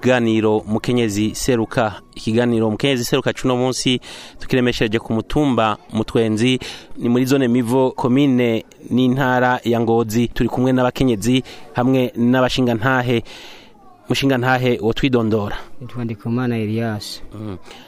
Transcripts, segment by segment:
kiganiro mukenyezi seruka ikiganiro mukenyezi seruka cuno munsi tukiremeshereje ku mutumba mutwenzi ni muri zone mivo komine n'intara ya ngozi turi kumwe n'abakenyezi hamwe n'abashingantahe mushingantahe wo twidondora twandika umwana eliyasi mm.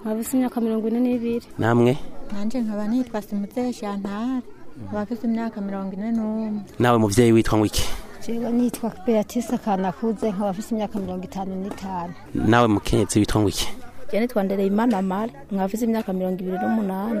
nkaba mfise imyaka mirongo namwe nanjye nkaba nitwa simutse shantara abafite imyaka mirongo ine n'umwe nawe mubyeyi witwa ngwiki jewe nitwa beatise kanakuze nkaba afite imyaka mirongo itanu n'itanu nawe mukenyezi witwa ngwiki jewe nitwa ndereyimana mari nkaba afite imyaka mirongo ibiri n'umunani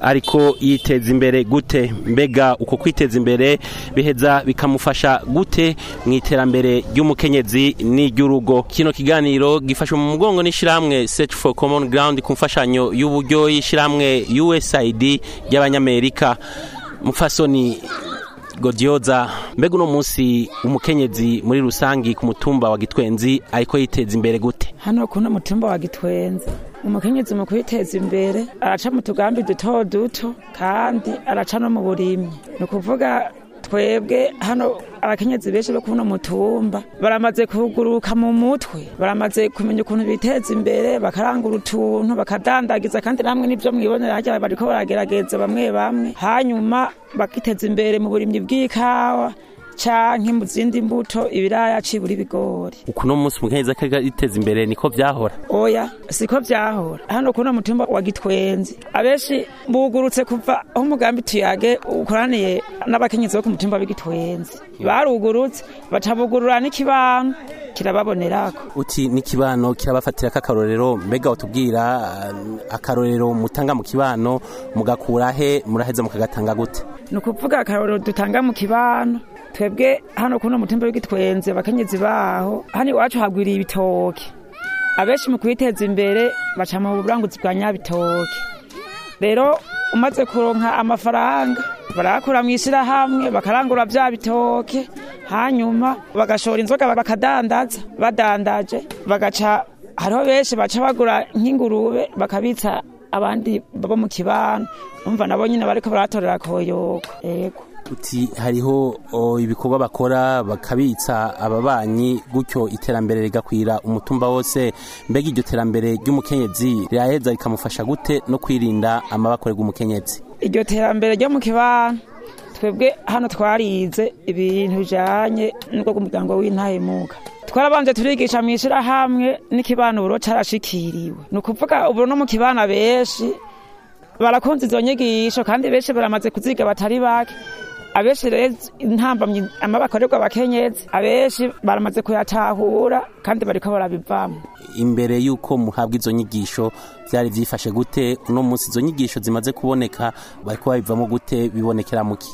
ariko yiteza imbere gute mbega uko kwiteza imbere biheza bikamufasha gute mu iterambere ry'umukenyezi n'iry'urugo kino kiganiro gifashe mu mugongo n'ishyirahamwe search for common ground ku mfashanyo y'uburyo y'ishyirahamwe usaid ry'abanyamerika mufasoni godioza mbega uno munsi umukenyezi muri rusange ku mutumba wa gitwenzi ariko yiteza imbere gute hano ku no mutumba wa gitwenzi umukenyezi mu kwiteza imbere araca mu tugambi duto duto kandi araca no mu burimyi ni ukuvuga twebwe hano abakenyezi benshi bo kuno mutumba baramaze kuguruka mu mutwe baramaze kumenya ukuntu biteza imbere bakarangura utuntu bakadandagiza kandi namwe n'ibyo mwibonera harya bariko baragerageza bamwe bamwe hanyuma bakiteza imbere mu burimyi bw'ikawa canke mu zindi mbuto ibiraya cibura ibigori uku no munsi mukeneza karega iteza imbere niko byahora oya siko byahora hano kuno mutumba wa gitwenzi abeshi bugurutse kuva aho umugambi tuyage ukoraniye n'abakenyezi bo ku mutumba w'igitwenzi barugurutse batabugurura n'ikibano kirababonerako uti n'ikibano kirabafatira k'akarorero mbega utubwira eh, akarorero mutanga mu kibano mugakura he muraheza mukagatanga gute ni ukuvuga akarorero dutanga mu kibano twebwe hano kuno mutumba w'igitwenzi abakenyezi baho hano iwacu hagwiriye ibitoki abenshi mu kwiteza imbere baca mu buranguzi bwa Nyabitoke rero umaze kuronka amafaranga barakura mu ishyirahamwe bakarangura bya bitoke hanyuma bagashora inzoga bakadandaza badandaje bagaca hariho benshi baca bagura nk'ingurube bakabitsa abandi baba mu kibano umva nabo nyine bariko baratorera koyoko yego uti hariho ibikorwa bakora bakabitsa ababanyi gutyo iterambere rigakwira umutumba wose mbega iryo terambere ry'umukenyezi riraheza rikamufasha gute no kwirinda amabakorerwa umukenyezi iryo terambere ryo mu kibano twebwe hano twarize ibintu bijyanye n'ubwo bw'umuryango w'intahemuka twarabanje turigisha mu ishyirahamwe n'ikibano uburo cyarashikiriwe ni ukuvuga uburo no mu kibana benshi barakunze izo nyigisho kandi benshi baramaze kuziga batari bake abenshi rero intambamyi amaboko akorerwa abakenyezi abenshi baramaze kuyatahura kandi bariko barabivamo imbere y'uko muhabwa izo nyigisho byari byifashe gute uno munsi izo nyigisho zimaze kuboneka bariko babivamo gute bibonekera muki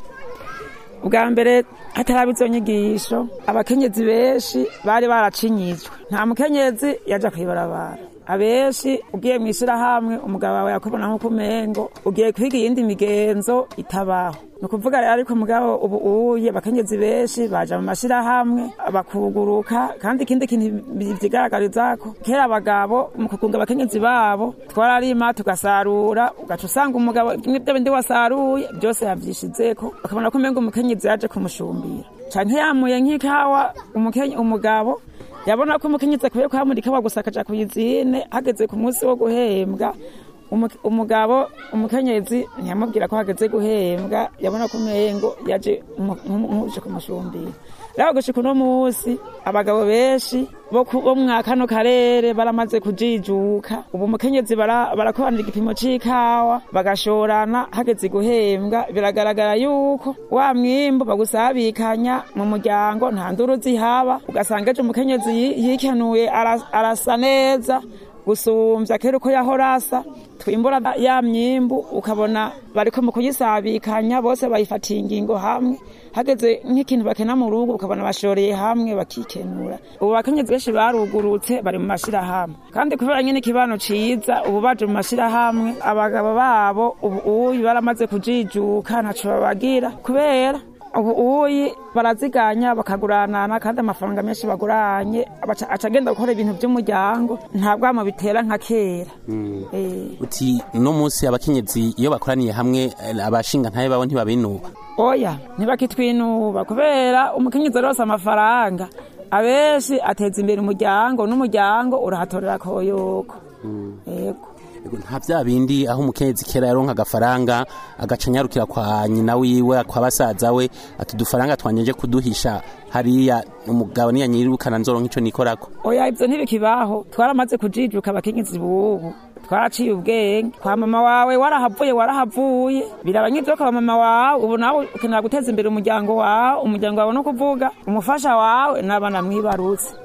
ubwa mbere hataraba izo nyigisho abakenyezi benshi bari baracinyizwe nta mukenyezi yaja kwibarabara abenshi ugiye mu ishyirahamwe umugabo wawe yakubona nko ku ugiye kwiga iyindi migenzo itabaho ni ukuvuga rero ariko umugabo ubu uye bakenyezi benshi baja mu mashyirahamwe bakuguruka kandi ikindi kintu byigaragariza ko kera abagabo mu kugunga abakenyezi babo twararima tugasarura ugaca usanga umugabo n'ibyo bindi wasaruye byose yavyishizeko ukabona ko umenga umukenyezi yaje kumushumbira. canke yamuye nk'ikawa umugabo yabona ko umukenyezi akwiye kuhamurika gusa akaja kuyizihine hageze ku munsi wo guhembwa umugabo umukenyezi ntiyamubwira ko hageze guhembwa yabona ko umengo yaje nk'uje kumusumbira rero gushika uno munsi abagabo benshi bo kano karere baramaze kujijuka ubu mukenyezi barakoranira igipimo c'ikawa bagashorana hageze guhembwa biragaragara yuko wa mwimbu bagusabikanya mu muryango nta nduru zihaba ugasanga ejo umukenyezi yikenuye arasa neza gusumbya kera uko yahora asa twimbura ya myimbu ukabona bariko mu kuyisabikanya bose bayifatiye ingingo hamwe hageze nk'ikintu bakena mu rugo ukabona bashoreye hamwe bakikenura ubu bakenyezi benshi barugurutse bari mu mashyirahamwe kandi kubera nyine ikibano ciza ubu baje mu mashyirahamwe abagabo babo ubu uyu baramaze kujijuka ntaco babagira kubera ubu uyi baraziganya bakaguranana kandi amafaranga menshi baguranye aca gukora ibintu by'umuryango ntabwo bitera nka kera hmm. eh. uti uno munsi abakenyezi iyo bakoraniye hamwe abashinga ntayo babo ntibabinuba oya ntibakitwinuba kubera umukenyezi wose amafaranga abenshi ateza imbere umuryango n'umuryango urahatorera koyoko hmm. yego nta bya bindi aho umukenyezi kera yaronka agafaranga agaca kwa nyina wiwe kwa basaza we ati dufaranga twanyeje kuduhisha hariya umugabo niya nyirukana nzoro nk'ico nikorako oya ivyo ntibikibaho twaramaze kujijuka abakenyezi bubu twaciye ubwenge kwa mama wawe warahavuye warahavuye biraba nk'ibyo kwa mama wawe ubu nawe ukenera guteza imbere umuryango wawe umuryango wawe no kuvuga umufasha wawe n'abana mwibarutse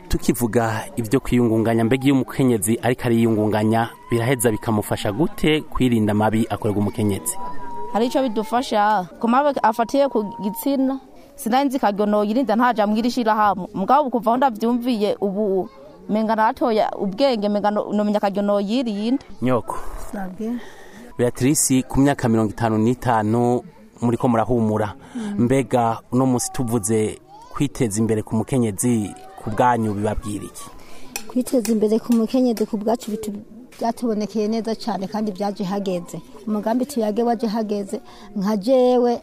tukivuga ibyo kwiyungunganya mbega iyo umukenyezi ariko ariyungunganya biraheza bikamufasha gute kwirinda amabi akorerwa umukenyezi hari icyo bidufasha ku mabi afatiye ku gitsina sinari nzi yirinda ntaja mw'iri shyirahamwe mugabo kuva aho ndabyumviye ubu mengana hatoya ubwenge mengana nomenya akajyono yirinde nyoko beatrice ku myaka mirongo itanu n'itanu muri ko murahumura mm. mbega uno munsi tuvuze kwiteza imbere ku mukenyezi ku bwanyu bibabwira kwiteza imbere ku mukenyezi ku bwacu byatubonekeye neza cyane kandi byaje hageze umugambi tuyage waje hageze nka jewe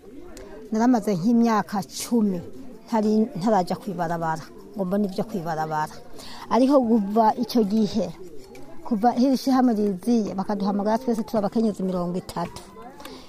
naramaze nk'imyaka cumi ntarajya ku ngomba nibyo kwibarabara ariko kuva icyo gihe kuva iri shyirahamwe riziye bakaduhamagara twese turi abakenyezi mirongo itatu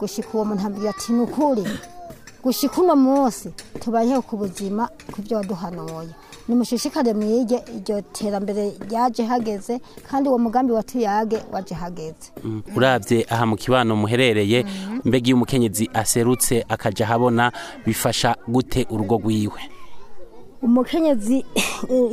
gushyika uwo muntu ambwira ati ni ukuri gushyika uno munsi tubayeho ku buzima ku byo waduhanuye nimushishikare mwige iryo terambere ryaje hageze kandi uwo mugambi wa tuyage waje hageze mm, urabye aha mu kibano muherereye mm-hmm. mbega iyo umukenyezi aserutse akajya ahabona bifasha gute urugo rwiwe umukenyezi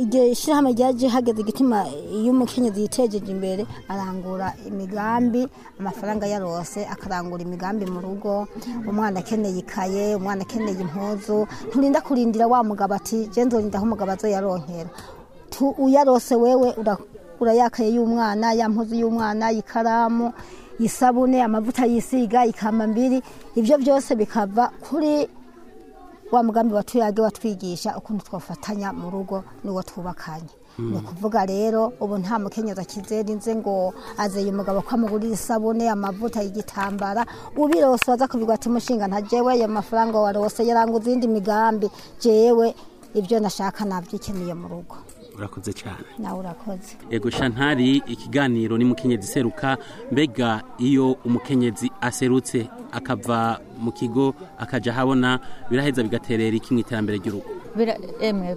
igihe ishyirahamwe ryaje hageze igituma iyo umukenyezi yitejeje imbere arangura imigambi amafaranga yarose akarangura imigambi mu rugo umwana akeneye ikaye umwana akeneye impuzu nturinda kurindira wa mugabo ati nzorinda aho umugabo azo yaronkera uyarose wewe urayakaye y'umwana ya mpuzu y'umwana ikaramu isabune amavuta yisiga ikamba mbiri ibyo byose bikava kuri wa mugambi watuyaga watwigisha ukuntu twafatanya mu rugo n'uwo twubakanye hmm. ni ukuvuga rero ubu nta mukenyezi akizera inze ngo azeye umugabo ko amugurira isabune amavuta y'igitambara ubirose waza kubigwa ati mushinga ntagewe ayo mafaranga warose yaranguza indi migambi jewe ibyo nashaka nabyikeneye mu rugo urakoze cyane nawe urakoze yego shantari ikiganiro ni mukenyezi seruka mbega iyo umukenyezi aserutse akava mu kigo akajya ahabona biraheza bigaterera iki mu iterambere ry'urugo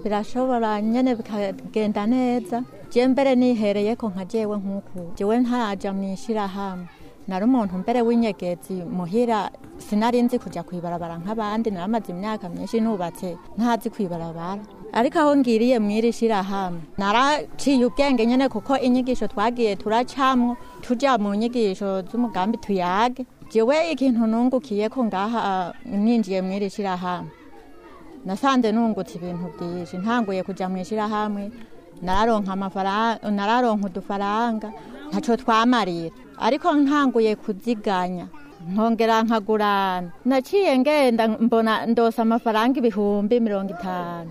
birashobora nyine bikagenda neza njye mbere nihereye ko nkagewe nk'uku njyewe ntajya mu ishyirahamwe nari umuntu mbere w'inyegezi muhira sinari nzi kujya ku ibarabara nk'abandi naramaze imyaka myinshi nubatse ntazi ku ibarabara ariko aho ngiriye mwiri shirahamwe naraciye ubwenge nyine kuko inyigisho twagiye turacamwo tujya mu nyigisho z'umugambi tuyage jewe ikintu nungukiye ko ngaha ninjiye mwiri shirahamwe nasanze nungutse ibintu byinshi ntanguye kujya mu ishyirahamwe nararonka amafaranga nararonka udufaranga ntaco twamarira ariko ntanguye kuziganya nkongera nkagurana naciye ngenda mbona ndosa amafaranga ibihumbi mirongo itanu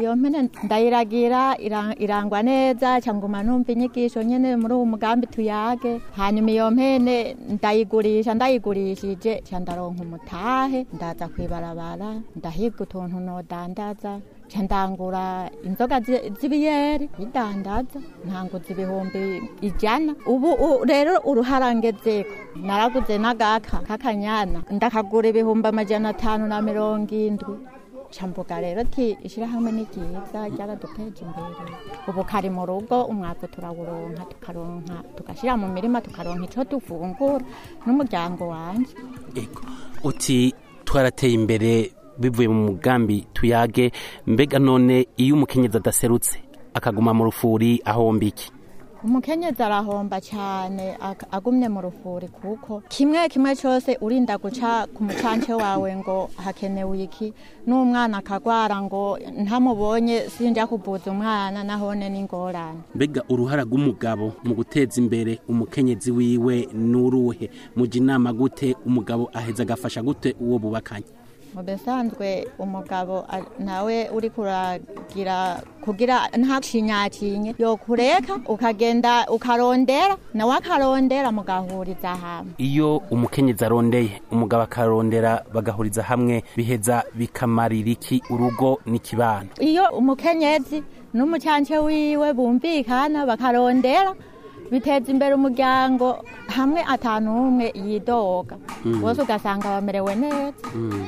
iyo mpene ndayiragira irangwa neza cyangwa numva inyigisho nyine muri uwo mugambi tuyage hanyuma iyo mpene ndayigurisha ndayigurishije ndaronka umutahe ndaza ku ibarabara ndahiga utuntu nodandaza ndangura inzoga z'ibiyeri bidandaza ntanguza ibihumbi ijana ubu rero uruharangezeko naraguze n'agaka k'akanyana ndakagura ibihumbi amajana atanu na mirongo indwi shambugarero ati ishyirahamwe ryiza ryaradukeye imbere ubu kari mu rugo umwaka turawuronka tukaronka tugashyira mu mirima tukaronka icyo dufungura n'umuryango wanjye uti twarateye imbere bivuye mu mugambi tuyage mbega none iyo umukenyezi adaserutse akaguma mu rufuri ahomba iki umukenyezi arahomba cyane agumye mu rufuri kuko kimwe kimwe cyose urinda guca ku mucanke wawe ngo hakenewe iki n'umwana akagwara ngo ntamubonye sinjya kuvuza umwana nahone n'ingorane mbega uruhara rw'umugabo mu guteza imbere umukenyezi wiwe n'uruhe mujya inama gute umugabo aheza agafasha gute uwo bubakanye mu umugabo nawe uri kuragira kugira ntacinyacinye yo kureka ukagenda ukarondera nawe akarondera mugahuriza hamwe iyo umukenyezi arondeye umugabo akarondera bagahuriza hamwe biheza bikamarira iki urugo n'ikibano iyo umukenyezi n'umucanke wiwe bumvikana bakarondera biteza imbere umuryango hamwe atanu umwe yidoga mm. bose ugasanga bamerewe neza mm.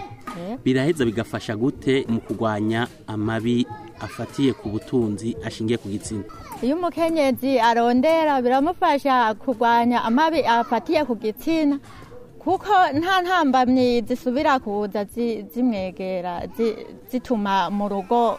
biraheza bigafasha gute mu kugwanya amabi afatiye ku butunzi ashingiye ku gitsina iyo umukenyezi arondera biramufasha kugwanya amabi afatiye ku gitsina kuko nta ntambamyi zisubira kuza zimwegera zituma mu rugo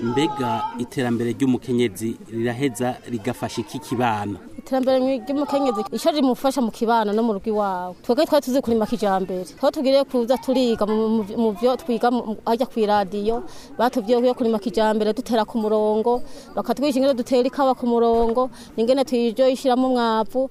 mbega iterambere ry'umukenyezi riraheza rigafasha iki kibana iterambere ry'umukenyezi icyo rimufasha mu kibana no mu rugo iwawe twebwe twari tuzi kurima kijambere aho tubwire kuza turiga mu byo twiga ajya ku iradiyo batubwiye kurima kijambere dutera ku murongo bakatwigisha ingene dutera ikawa ku murongo n'ingene tuyijo ishyiramo umwavu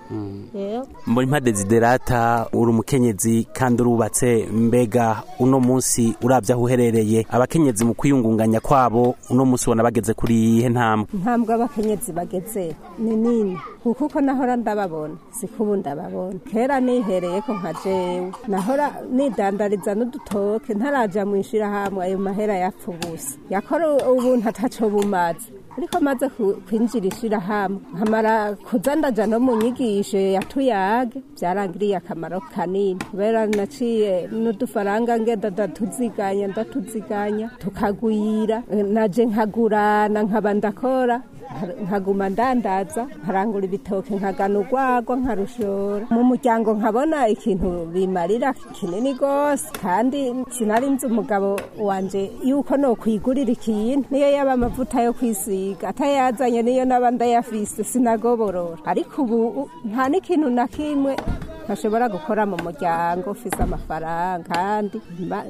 hmm. muri mpa desiderata uri umukenyezi kandi urubatse mbega uno munsi urabya aho uherereye abakenyezi mu kwiyungunganya kwabo uno munsi ubona bageze kuri iyihe ntambwe ntambwe abakenyezi bageze ni nini kuko nahora ndababona sikubu ndababona kera nihereye ko nka jewe nahora nidandariza n'udutoke ntaraja mu ishirahamwe ayo mahera yapfa ubusa yakora ubu ataco bumaze ariko maze kwinjira ishirahamwe nkamara kuza ndaja no mu nyigisho yatuyage byarangiriye akamaro kanini kubera naciye n'udufaranga ngenda ndatuziganya ndatuziganya tukagwira naje nkagurana nkaba ndakora nkaguma ndandaza nkarangura ibitoke nkagana urwagwa nkarushora mu muryango nkabona ikintu bimarira kinini rwose kandi nzi umugabo wanjye yuko ni kwigurira ikintu niyo yaba amavuta yo kwisiga atayazanye niyo n'aba ndayafise sinagoborora ariko ubu nta n'ikintu na kimwe ntashobora gukora mu muryango ufite amafaranga kandi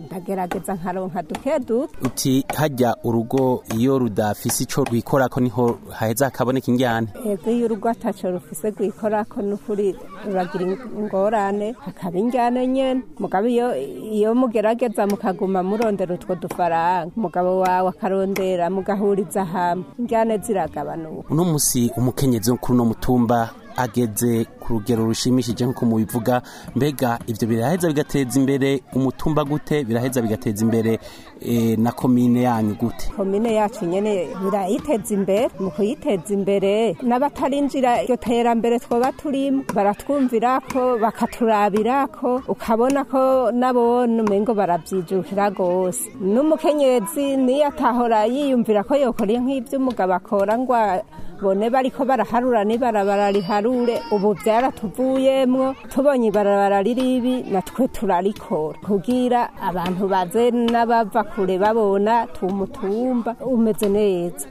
ndagerageza nkaronka duke duke uti hajya urugo iyo rudafise icyo rwikora ko niho haheza hakaboneka injyana yego iyo urugo ataco rufise rwikora ko n'ukuri ruragira ingorane hakaba injyana nyene mugabo iyo iyo mugerageza mukaguma murondera utwo dufaranga umugabo wawe akarondera mugahuriza hamwe injyana ziragabanuka uno musi umukenyezi wo kuri mutumba ageze ku rugero rushimishije nk'uko mubivuga mbega ibyo biraheza bigateza imbere umutumba gute biraheza bigateza imbere Eh, na komine yanyu gute komine yacu nyine irayiteza imbere mu kuyiteza imbere n'abatarinjira iryo terambere twaba turimo baratwumvira ko bakaturabira ko ukabona ko nabo n'umengo barabyijukira rwose n'umukenyezi niyo atahora yiyumvira ko yokora nk'iby'umugabo akora ngo bone bariko baraharura n'ibarabara riharure ubu byaratuvuyemwo tubonye ibarabara riribi natwe turarikora kugira abantu baze n'abava kure babona tumutumba umeze neza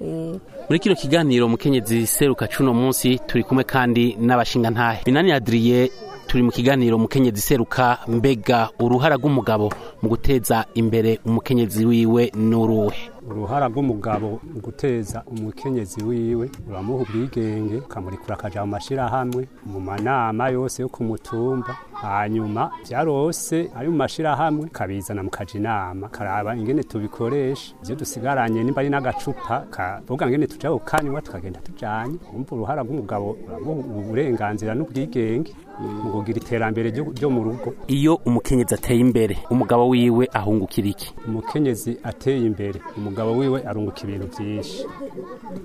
eh. muri kino kiganiro mukenyezi seruka cuno munsi turi kumwe kandi n’abashinga ntahe. binani adiriye turi mu kiganiro umukenyezi seruka mbega uruhara rw'umugabo mu guteza imbere umukenyezi wiwe n'uruhe uruhara rw'umugabo guteza umukenyezi wiwe uramuha ubwigenge ukamurikura akaja mu mashirahamwe mu manama yose yo kumutumba, hanyuma vyarose ari mu mashirahamwe kabizana mukaja inama karaba ingene tubikoresha ivyo dusigaranye nimba ari n'agacupa kavuga ngene tuja gukanywa tukagenda tujanye umva uruhara rw'umugabo uramuha uburenganzira n'ubwigenge mu kugira iterambere ryo mu rugo iyo umukenyezi ateye imbere umugabo wiwe ahungukira iki umukenyezi ateye imbere umugabo wiwe arunguka ibintu byinshi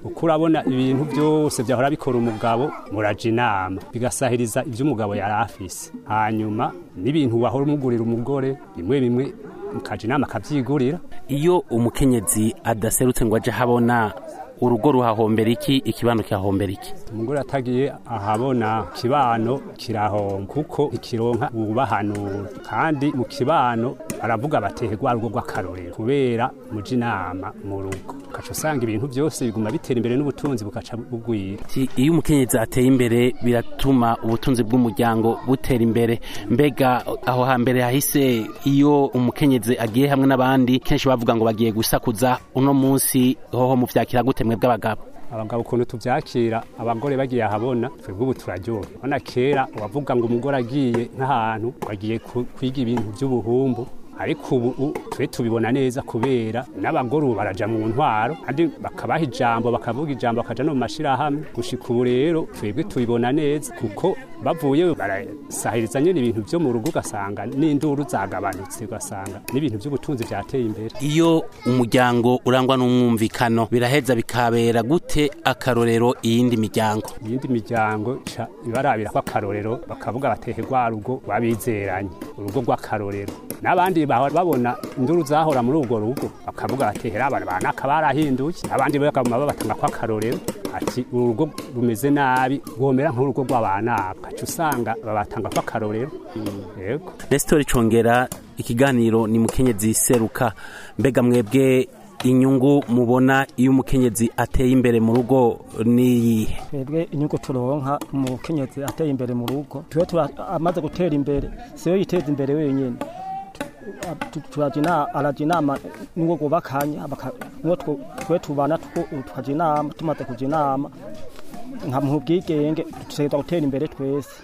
uko urabona ibintu byose byahora bikora umugabo muraja inama bigasahiriza ibyo umugabo yari afise hanyuma n'ibintu wahora umugurira umugore bimwe bimwe mukaja inama akabyigurira iyo umukenyezi adaserutse ngo aje ahabona urugo ruhahombera iki ikibano kihahombera iki umugore atagiye ahabona ikibano kirahomba kuko ikironka ububahanuro kandi mu kibano baravuga baterwa rugo rw'akarorero kubera muji inama mu rugo ukaca usanga ibintu byose biguma bitera imbere n'ubutunzi bukaca bugwira iyo umukenyezi ateye imbere biratuma ubutunzi bw'umuryango butera imbere mbega aho hambere hahise iyo umukenyezi agiye hamwe n'abandi kenshi bavuga ngo bagiye gusakuza uno munsi hoho mu vyakira gute bw'ubumwe bw'abagabo abagabo ukuntu tubyakira abagore bagiye ahabona twebwe ubu turaryoha urabona kera uwavuga ngo umugore agiye nk'ahantu bagiye kwiga ibintu by'ubuhumbu ariko ubu twe tubibona neza kubera n'abagore ubu baraja mu ntwaro kandi bakabaha ijambo bakavuga ijambo bakajya no mu mashirahamwe gushika ubu rero twebwe tubibona neza kuko bavuye barasahiriza nyine ibintu byo mu rugo ugasanga n'induru zagabanutse ugasanga n'ibintu by'ubutunzi byateye imbere iyo umuryango urangwa n'umwumvikano biraheza bikabera gute akarorero iyindi miryango iyindi miryango ibarabira ko akarorero bakavuga batehe rwa rugo rw'abizeranye urugo rw'akarorero n'abandi babona induru zahora muri urwo rugo bakavuga bati hera abantu banaka barahinduye abandi bakaguma babatanga ko akarorero ati uru rugo rumeze nabi rwomera nk'urugo rw'abanaka aca usanga babatanga kwa akarorero mm. yego nesitori congera ikiganiro ni mukenyezi seruka mbega mwebwe inyungu mubona iyo umukenyezi ateye imbere mu rugo niyihe twebwe inyungu turonka umukenyezi ateye imbere mu rugo tuba amaze gutera imbere siyo yiteza imbere wenyine arajya inama n'uwo bubakanye twe tubana tukajya inama tumaze kujya inama nka mu bwigenge dushobora gutera imbere twese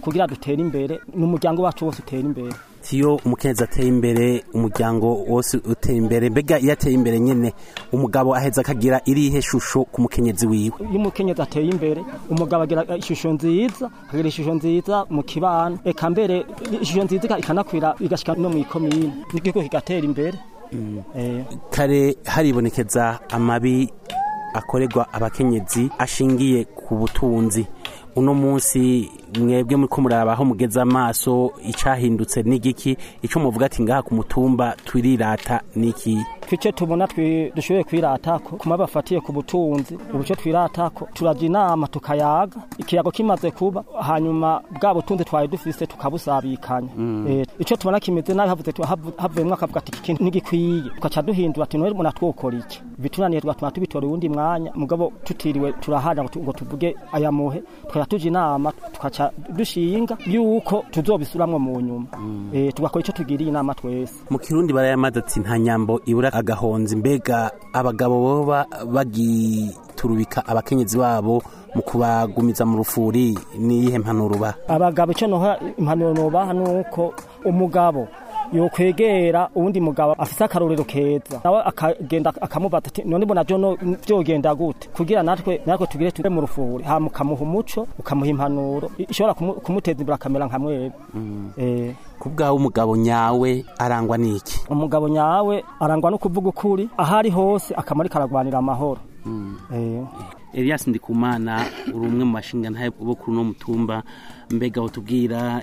kugira dutere imbere n'umuryango wacu wose utera imbere iyo umukenyezi ateye imbere umuryango wose uteye imbere mbega iyo ateye imbere nyine umugabo aheza akagira irihe shusho ku mukenyezi wiwe iyo umukenyezi ateye imbere umugabo agira ishusho nziza akagira ishusho nziza mu kibano eka mbere ishusho nziza ikanakwira igashyika no mu ikomine n'igihugu kigatera imbere mm. eh. kare haribonekeza amabi akorerwa abakenyezi ashingiye ku butunzi uno munsi mwebwe muri kumuraba mugeze amaso icahindutse n'igiki icyo muvuga ati ngaha ku mutumba turirata n'iki icyo tubona dushoboye kwirata ku bafatiye ku butunzi ubu icyo twirata inama tukayaga ikirago kimaze kuba hanyuma bwa butunzi twari dufise tukabusabikanya mm. eh, icyo tubona kimeze nabi havuyemo akavuga ati iki kintu ntigikwiye duhindura ati noneho munatwokora iki bitunaniye tugatuma tubitora uwundi mwanya mugabo tutiriwe turahana ngo tuvuge ayamuhe tukajya tujya inama tugaca dushinga yuko tuzobisuramwo mu nyuma mm. eh, tugakora icyo tugiriye inama twese mu kirundi barayamaze ati nta nyambo ibura agahonzi mbega abagabo boba bagiturubika abakenyezi babo mu kubagumiza mu rufuri niyihe mpanuro baha abagabo icyo noha impanuro nobaha ni uko umugabo yokwegera uwundi mugabo afise akarorero keza nawe akagenda akamubata ati none mbona jono vyogenda gute kugira natwe natwe tugire tube mu rufuri hama ukamuha umuco ukamuha impanuro ishobora kumuteza imbere akamera nka mwebwe mm. eh kubgaho umugabo nyawe arangwa niki umugabo nyawe arangwa no kuvuga ukuri ahari hose akamari karagwanira amahoro mm. eh Elias Ndikumana uri umwe mu bashinga bo kuri uno mutumba mbega utubwira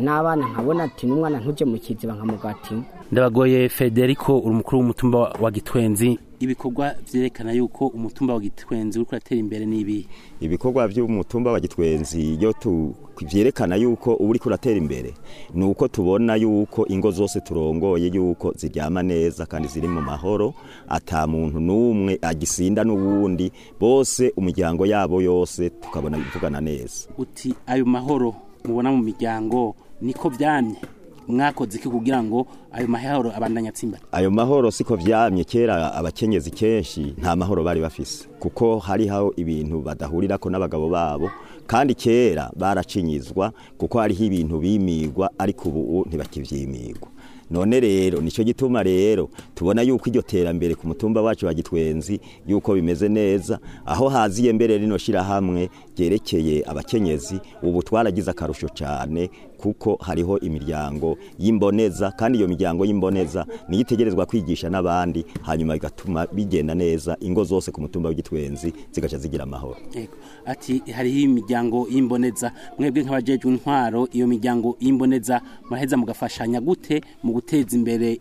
n'abana nkabona ati n'umwana ntujye mu kiziba nkamugatima ndabagoye federico uri umukuru w'umutumba wa gitwenzi ibikorwa byerekana yuko umutumba wa gitwenzi uri kuratera imbere n’ibi ibikorwa by'umutumba wa gitwenzi iyo byerekana yuko uri kuratera imbere ni uko tubona yuko ingo zose turongoye yuko ziryama neza kandi ziri mu mahoro ata muntu n'umwe agisinda n'uwundi bose umuryango yabo yose tukabona bivugana neza uti ayo mahoro mubona mu miryango niko byamye mwakoze iki kugira ngo ayo mahoro abandanye atsimbara ayo mahoro siko vyamye kera abakenyezi kenshi nta mahoro bari bafise kuko hari haho ibintu badahurira ko n'abagabo babo kandi kera baracinyizwa kuko hariho ibintu bimigwa ariko ubu ntibakivyimigwa none rero nicyo gituma rero tubona yuko iryo terambere ku mutumba wacu wa gitwenzi yuko bimeze neza aho haziye mbere rino shyirahamwe ryerekeye abakenyezi ubu twaragize akarusho cyane kuko hariho imiryango y'imboneza kandi iyo miryango y'imboneza niyo itegerezwa kwigisha n'abandi hanyuma bigatuma bigenda neza ingo zose ku mutumba w'igitwenzi zigaca zigira amahoro ati hariho imiryango y'imboneza mwebwe nk'abajejwe intwaro iyo miryango y'imboneza muraheza mugafashanya gute mu guteza imbere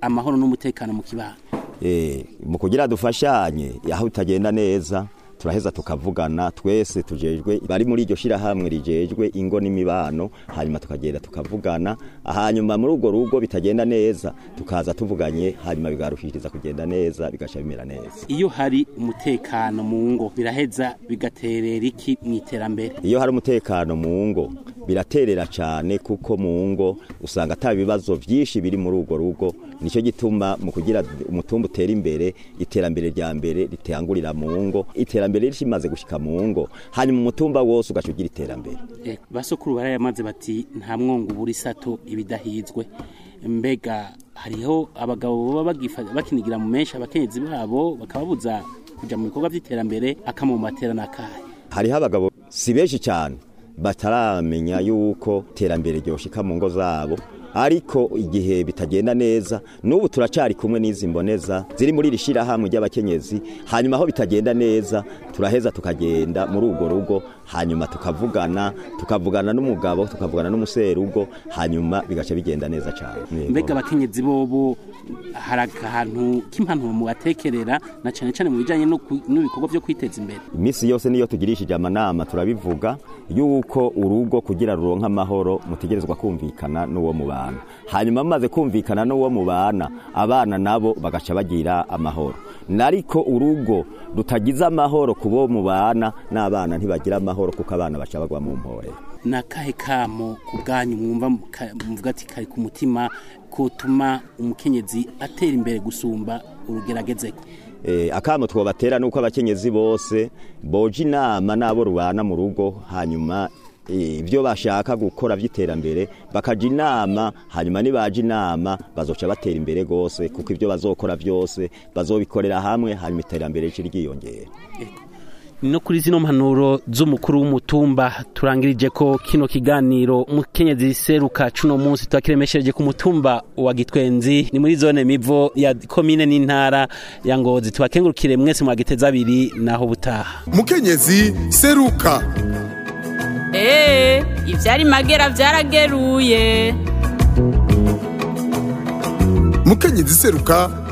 amahoro n'umutekano mu kibanza eh, mu kugira dufashanye aho bitagenda neza turaheza tukavugana twese tujejwe bari muri iryo shirahamwe rijejwe ingo n'imibano hanyuma tukagenda tukavugana hanyuma muri urwo rugo bitagenda neza tukaza tuvuganye hanyuma bigarushiriza kugenda neza bigasha bimera neza iyo hari umutekano mu ngo biraheza bigaterera iki mu iterambere iyo hari umutekano mu ngo biraterera cyane kuko mu ngo usanga ata ibibazo byinshi biri muri urwo rugo nicyo gituma mu kugira umutungo utera imbere iterambere rya mbere ritangurira mu ngo iterambere rimaze gushyika mu ngo hanyuma umutumba wose ugaca ugira iterambere eh, basokuru barayamaze bati nta mwungu buri sato ibidahizwe mbega hariho abagabo baba bakinigira mu menshi abakenyezi babo bakababuza kujya mu bikorwa by'iterambere akamumatera na kahe hariho abagabo si benshi cyane bataramenya yuko iterambere ryoshika mu ngo zabo ariko igihe bitagenda neza n'ubu turacyari kumwe n'izi mboneza ziri muri iri shyirahamwe ry'abakenyezi hanyuma aho bitagenda neza turaheza tukagenda muri urwo rugo hanyuma tukavugana tukavugana n'umugabo tukavugana n'umuserugo hanyuma bigaca bigenda neza cyane mbega abakenyezi bobo hari akantu k'impanuro mubatekerera na cyane cyane mu bijyanye n'ibikorwa byo kwiteza imbere iminsi yose niyo tugirishije amanama turabivuga yuko urugo kugira ruronke amahoro mutegerezwa kumvikana n'uwo mubana hanyuma mumaze kumvikana n'uwo mubana abana nabo bagaca bagira amahoro nariko urugo rutagize amahoro kubo mubana n'abana ntibagira amahoro kuko abana baca mu mpore na kahe kamo ku mwumva muvuga ati kari ku mutima kutuma umukenyezi atera imbere gusumba urugeragezeko eh, akamo twobatera nuko abakenyezi bose boje inama n'abo rubana mu rugo hanyuma ibyo bashaka gukora by'iterambere bakajya inama hanyuma nibaje inama bazoca batera imbere rwose kuko ibyo bazokora byose bazobikorera hamwe hanyuma iterambere rice ryiyongera no kuri zino mpanuro z'umukuru w'umutumba turangirije ko kino kiganiro mukenyezi seruka cuno munsi twakiremeshereje ku mutumba wa gitwenzi ni muri zone mivo ya komine n'intara ya ngozi tubakengurukire mwese mwagiteza abiri naho butaha mukenyezi seruka eee eh, ibyari magera byarageruye mukenyezi iseruka